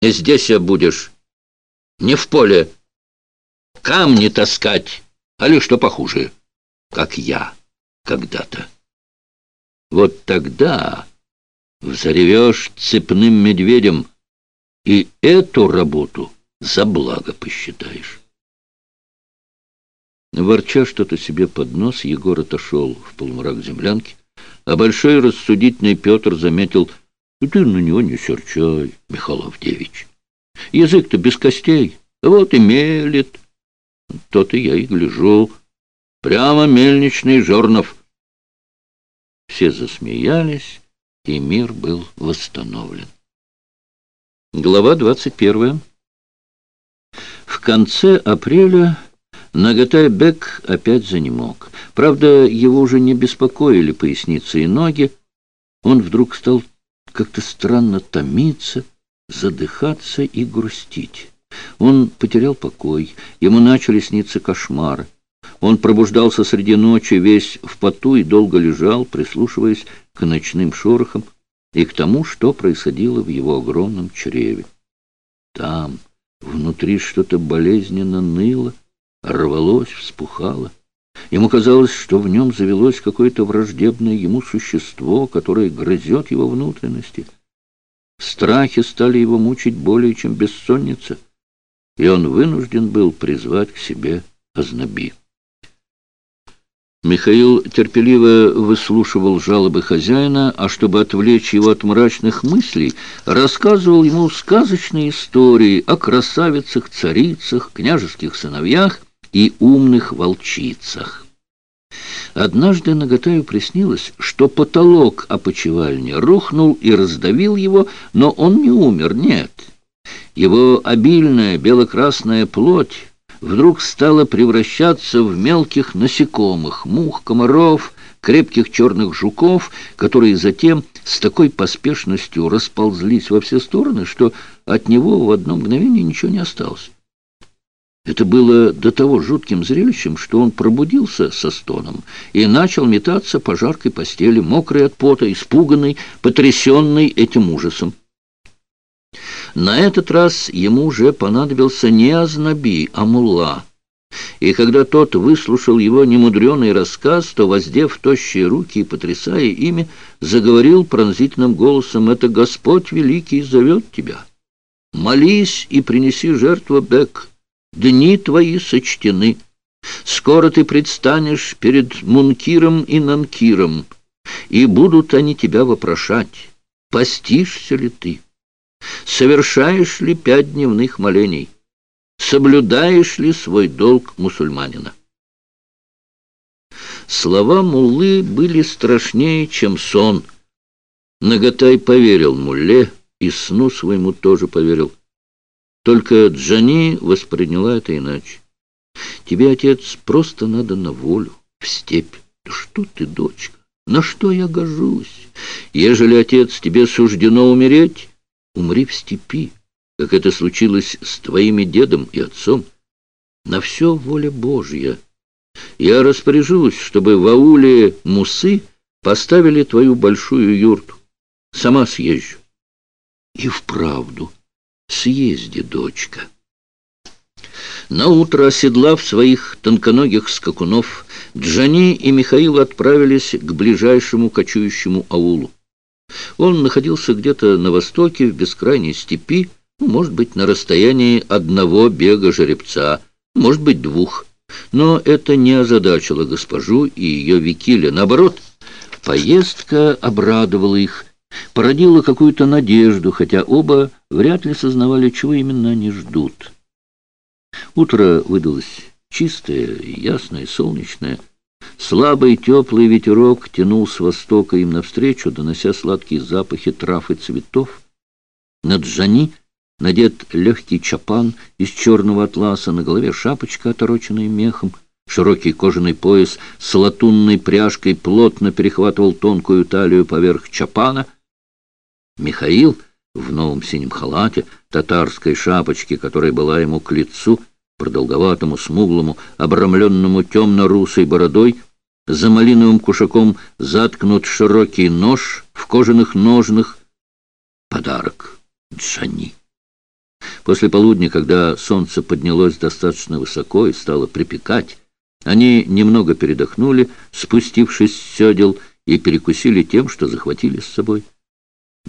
И здесь я будешь. Не в поле. Камни таскать, а ли что похуже, как я когда-то. Вот тогда взоревешь цепным медведем, и эту работу за благо посчитаешь. Ворча что-то себе под нос, Егор отошел в полумрак землянки, а большой рассудительный Петр заметил, «Ты на него не серчай, Михаил Авдевич. Язык-то без костей, вот и мелет. То-то я и гляжу. Прямо мельничный Жорнов». Все засмеялись, и мир был восстановлен. Глава двадцать первая. В конце апреля Нагатай Бек опять занемог. Правда, его уже не беспокоили поясницы и ноги. Он вдруг стал как-то странно томиться, задыхаться и грустить. Он потерял покой, ему начали сниться кошмары. Он пробуждался среди ночи весь в поту и долго лежал, прислушиваясь к ночным шорохам и к тому, что происходило в его огромном чреве. Там, внутри что-то болезненно ныло, рвалось, вспухало. Ему казалось, что в нем завелось какое-то враждебное ему существо, которое грызет его внутренности. Страхи стали его мучить более, чем бессонница, и он вынужден был призвать к себе озноби. Михаил терпеливо выслушивал жалобы хозяина, а чтобы отвлечь его от мрачных мыслей, рассказывал ему сказочные истории о красавицах, царицах, княжеских сыновьях и умных волчицах. Однажды Нагатаю приснилось, что потолок опочивальни рухнул и раздавил его, но он не умер, нет. Его обильная бело-красная плоть вдруг стала превращаться в мелких насекомых, мух, комаров, крепких черных жуков, которые затем с такой поспешностью расползлись во все стороны, что от него в одно мгновение ничего не осталось. Это было до того жутким зрелищем, что он пробудился со стоном и начал метаться по жаркой постели, мокрый от пота, испуганный, потрясенный этим ужасом. На этот раз ему уже понадобился не Азнаби, а Мулла. И когда тот выслушал его немудреный рассказ, то, воздев тощие руки и потрясая ими, заговорил пронзительным голосом «Это Господь Великий зовет тебя! Молись и принеси жертву Бек!» Дни твои сочтены. Скоро ты предстанешь перед Мункиром и Нанкиром, и будут они тебя вопрошать, постишься ли ты, совершаешь ли пять дневных молений, соблюдаешь ли свой долг мусульманина. Слова Муллы были страшнее, чем сон. Нагатай поверил Мулле, и сну своему тоже поверил. Только Джани восприняла это иначе. Тебе, отец, просто надо на волю, в степь. Что ты, дочка, на что я гожусь? Ежели, отец, тебе суждено умереть, умри в степи, как это случилось с твоими дедом и отцом. На все воля Божья. Я распоряжусь, чтобы в ауле Мусы поставили твою большую юрту. Сама съезжу. И вправду съезде, дочка. На утро, оседлав своих тонконогих скакунов, Джани и Михаил отправились к ближайшему кочующему аулу. Он находился где-то на востоке, в бескрайней степи, ну, может быть, на расстоянии одного бега жеребца, может быть, двух. Но это не озадачило госпожу и ее Викиля. Наоборот, поездка обрадовала их, породила какую-то надежду, хотя оба вряд ли сознавали, чего именно они ждут. Утро выдалось чистое, ясное, солнечное. Слабый теплый ветерок тянул с востока им навстречу, донося сладкие запахи трав и цветов. Над Джани надет легкий чапан из черного атласа, на голове шапочка, отороченная мехом. Широкий кожаный пояс с латунной пряжкой плотно перехватывал тонкую талию поверх чапана. Михаил — в новом синем халате, татарской шапочке, которая была ему к лицу, продолговатому, смуглому, обрамленному темно-русой бородой, за малиновым кушаком заткнут широкий нож в кожаных ножнах. Подарок Джани. После полудня, когда солнце поднялось достаточно высоко и стало припекать, они немного передохнули, спустившись с седел, и перекусили тем, что захватили с собой.